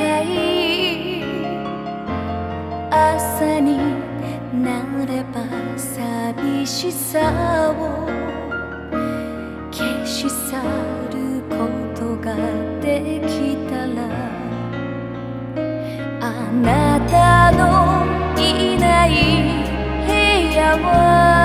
高い朝になれば寂しさを消し去ることができたらあなたのいない部屋は